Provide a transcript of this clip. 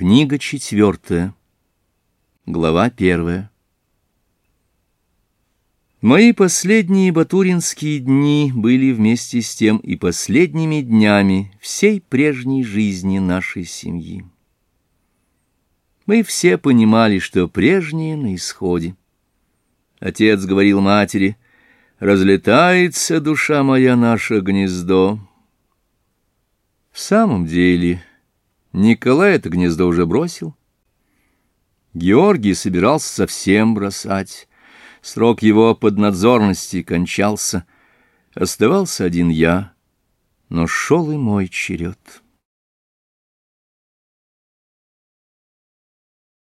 Книга четвертая. Глава первая. Мои последние батуринские дни были вместе с тем и последними днями всей прежней жизни нашей семьи. Мы все понимали, что прежнее на исходе. Отец говорил матери, «Разлетается душа моя наше гнездо». В самом деле... Николай это гнездо уже бросил. Георгий собирался совсем бросать. Срок его поднадзорности кончался. Оставался один я, но шел и мой черед».